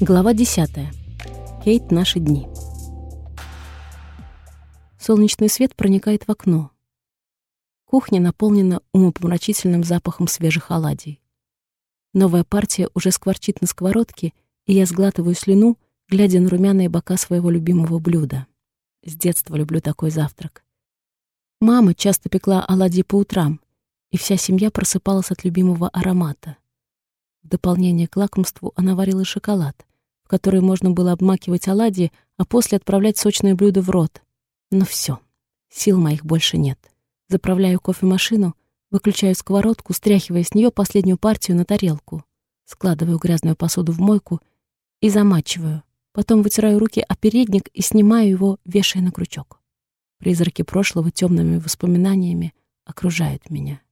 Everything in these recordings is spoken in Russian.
Глава 10. Кейт. Наши дни. Солнечный свет проникает в окно. Кухня наполнена умопомрачительным запахом свежих оладий. Новая партия уже скворчит на сковородке, и я сглатываю слюну, глядя на румяные бока своего любимого блюда. С детства люблю такой завтрак. Мама часто пекла оладьи по утрам, и вся семья просыпалась от любимого аромата. В дополнение к лакомству она варила шоколад, в который можно было обмакивать оладьи, а после отправлять сочное блюдо в рот. Но все, сил моих больше нет. Заправляю кофемашину, выключаю сковородку, стряхивая с нее последнюю партию на тарелку. Складываю грязную посуду в мойку и замачиваю. Потом вытираю руки о передник и снимаю его, вешая на крючок. Призраки прошлого темными воспоминаниями окружают меня.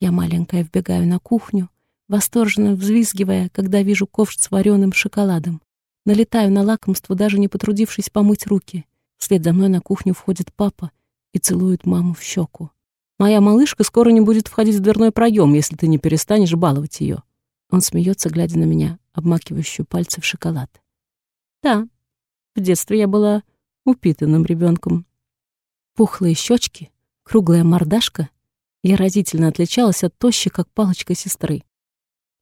Я маленькая вбегаю на кухню, восторженно взвизгивая, когда вижу ковш с вареным шоколадом. Налетаю на лакомство, даже не потрудившись помыть руки. Вслед за мной на кухню входит папа и целует маму в щеку. «Моя малышка скоро не будет входить в дверной проем, если ты не перестанешь баловать ее. Он смеется, глядя на меня, обмакивающую пальцы в шоколад. «Да, в детстве я была упитанным ребенком. Пухлые щечки, круглая мордашка. Я разительно отличалась от тощей, как палочка сестры.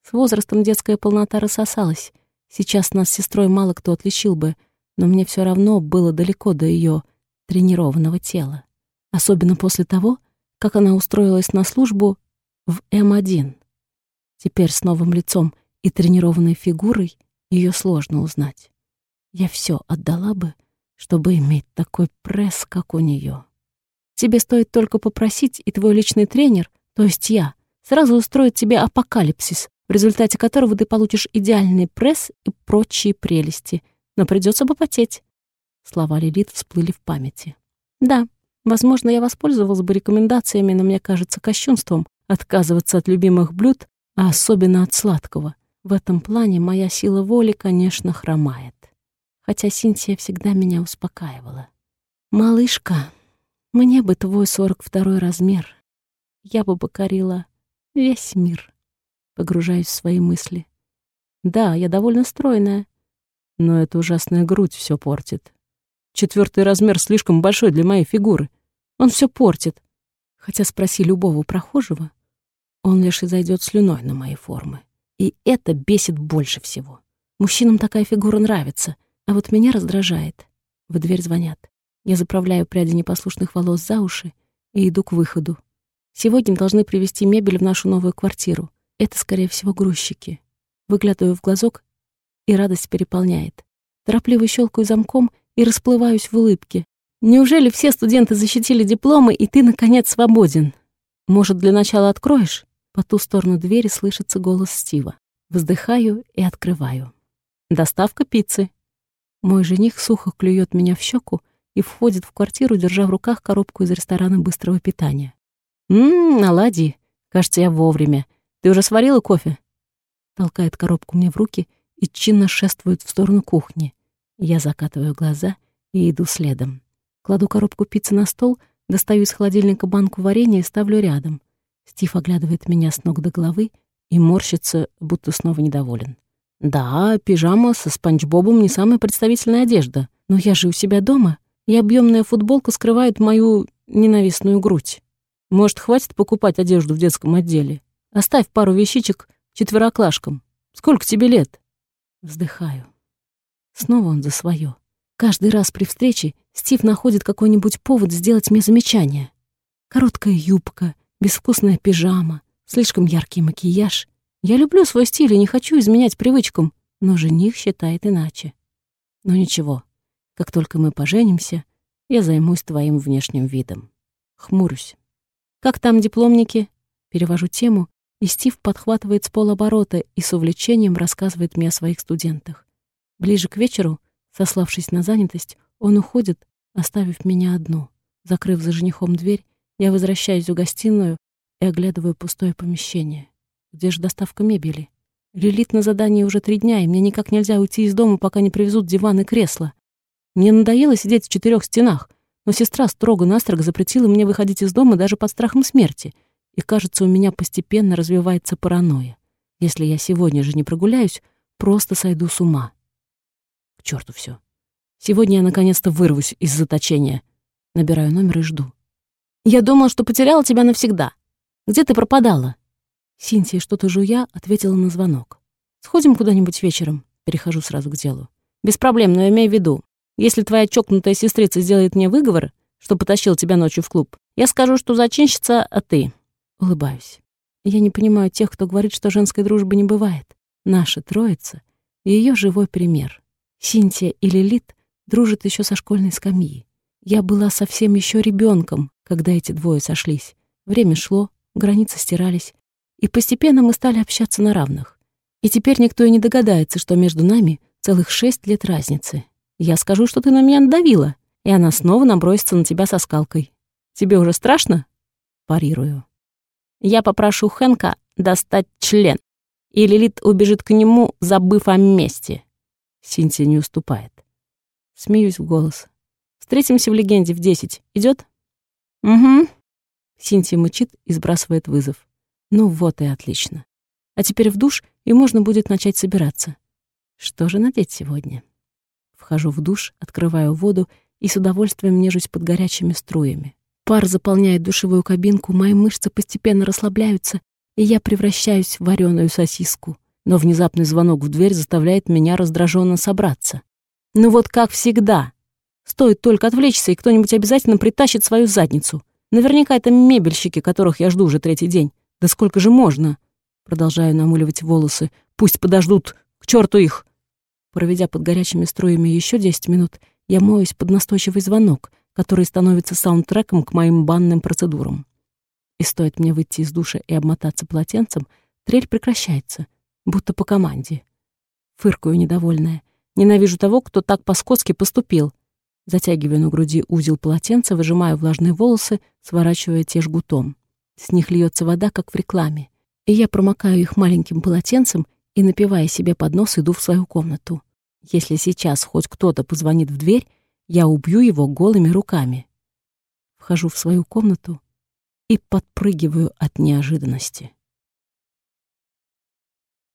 С возрастом детская полнота рассосалась. Сейчас нас с сестрой мало кто отличил бы, но мне все равно было далеко до ее тренированного тела. Особенно после того, как она устроилась на службу в М1. Теперь с новым лицом и тренированной фигурой ее сложно узнать. Я все отдала бы, чтобы иметь такой пресс, как у нее. Тебе стоит только попросить, и твой личный тренер, то есть я, сразу устроит тебе апокалипсис, в результате которого ты получишь идеальный пресс и прочие прелести, но придется попотеть. Слова Лилит всплыли в памяти. Да, возможно, я воспользовалась бы рекомендациями, но мне кажется кощунством отказываться от любимых блюд, а особенно от сладкого. В этом плане моя сила воли, конечно, хромает. Хотя Синтия всегда меня успокаивала. «Малышка, мне бы твой сорок второй размер. Я бы покорила весь мир» погружаюсь в свои мысли. Да, я довольно стройная, но эта ужасная грудь все портит. Четвертый размер слишком большой для моей фигуры. Он все портит. Хотя спроси любого прохожего, он лишь и зайдет слюной на мои формы. И это бесит больше всего. Мужчинам такая фигура нравится, а вот меня раздражает. В дверь звонят. Я заправляю пряди непослушных волос за уши и иду к выходу. Сегодня должны привезти мебель в нашу новую квартиру. Это, скорее всего, грузчики. Выглядываю в глазок, и радость переполняет. Торопливо щелкаю замком и расплываюсь в улыбке. Неужели все студенты защитили дипломы, и ты, наконец, свободен? Может, для начала откроешь? По ту сторону двери слышится голос Стива. Вздыхаю и открываю. Доставка пиццы. Мой жених сухо клюет меня в щеку и входит в квартиру, держа в руках коробку из ресторана быстрого питания. «Ммм, оладьи. Кажется, я вовремя. «Ты уже сварила кофе?» Толкает коробку мне в руки и чинно шествует в сторону кухни. Я закатываю глаза и иду следом. Кладу коробку пиццы на стол, достаю из холодильника банку варенья и ставлю рядом. Стив оглядывает меня с ног до головы и морщится, будто снова недоволен. «Да, пижама со спанч Бобом не самая представительная одежда, но я же у себя дома, и объемная футболка скрывает мою ненавистную грудь. Может, хватит покупать одежду в детском отделе? Оставь пару вещичек четвероклашкам. Сколько тебе лет?» Вздыхаю. Снова он за свое. Каждый раз при встрече Стив находит какой-нибудь повод сделать мне замечание. Короткая юбка, безвкусная пижама, слишком яркий макияж. Я люблю свой стиль и не хочу изменять привычкам, но жених считает иначе. Но ничего, как только мы поженимся, я займусь твоим внешним видом. Хмурюсь. «Как там дипломники?» Перевожу тему и Стив подхватывает с полоборота и с увлечением рассказывает мне о своих студентах. Ближе к вечеру, сославшись на занятость, он уходит, оставив меня одну. Закрыв за женихом дверь, я возвращаюсь в гостиную и оглядываю пустое помещение. Где же доставка мебели? Лилит на задании уже три дня, и мне никак нельзя уйти из дома, пока не привезут диван и кресло. Мне надоело сидеть в четырех стенах, но сестра строго-настрого запретила мне выходить из дома даже под страхом смерти — и, кажется, у меня постепенно развивается паранойя. Если я сегодня же не прогуляюсь, просто сойду с ума. черту все. Сегодня я наконец-то вырвусь из заточения. Набираю номер и жду. «Я думал, что потеряла тебя навсегда. Где ты пропадала?» Синтия, что-то жуя, ответила на звонок. «Сходим куда-нибудь вечером?» Перехожу сразу к делу. «Без проблем, но имей в виду, если твоя чокнутая сестрица сделает мне выговор, что потащил тебя ночью в клуб, я скажу, что зачинщица, а ты...» Улыбаюсь. Я не понимаю тех, кто говорит, что женской дружбы не бывает. Наша троица — ее живой пример. Синтия и Лилит дружат еще со школьной скамьи. Я была совсем еще ребенком, когда эти двое сошлись. Время шло, границы стирались, и постепенно мы стали общаться на равных. И теперь никто и не догадается, что между нами целых шесть лет разницы. Я скажу, что ты на меня надавила, и она снова набросится на тебя со скалкой. Тебе уже страшно? Парирую. Я попрошу Хэнка достать член, и Лилит убежит к нему, забыв о месте. Синтия не уступает. Смеюсь в голос. Встретимся в легенде в десять. Идет? Угу. Синтия мычит и сбрасывает вызов. Ну вот и отлично. А теперь в душ, и можно будет начать собираться. Что же надеть сегодня? Вхожу в душ, открываю воду и с удовольствием нежусь под горячими струями. Пар заполняет душевую кабинку, мои мышцы постепенно расслабляются, и я превращаюсь в вареную сосиску. Но внезапный звонок в дверь заставляет меня раздраженно собраться. Ну вот как всегда. Стоит только отвлечься, и кто-нибудь обязательно притащит свою задницу. Наверняка это мебельщики, которых я жду уже третий день. Да сколько же можно? Продолжаю намыливать волосы. Пусть подождут. К черту их. Проведя под горячими струями еще десять минут, я моюсь под настойчивый звонок — который становится саундтреком к моим банным процедурам. И стоит мне выйти из душа и обмотаться полотенцем, трель прекращается, будто по команде. Фыркаю недовольная. Ненавижу того, кто так по-скотски поступил. Затягиваю на груди узел полотенца, выжимаю влажные волосы, сворачивая те жгутом. С них льется вода, как в рекламе. И я промокаю их маленьким полотенцем и, напивая себе под нос, иду в свою комнату. Если сейчас хоть кто-то позвонит в дверь, я убью его голыми руками. Вхожу в свою комнату и подпрыгиваю от неожиданности.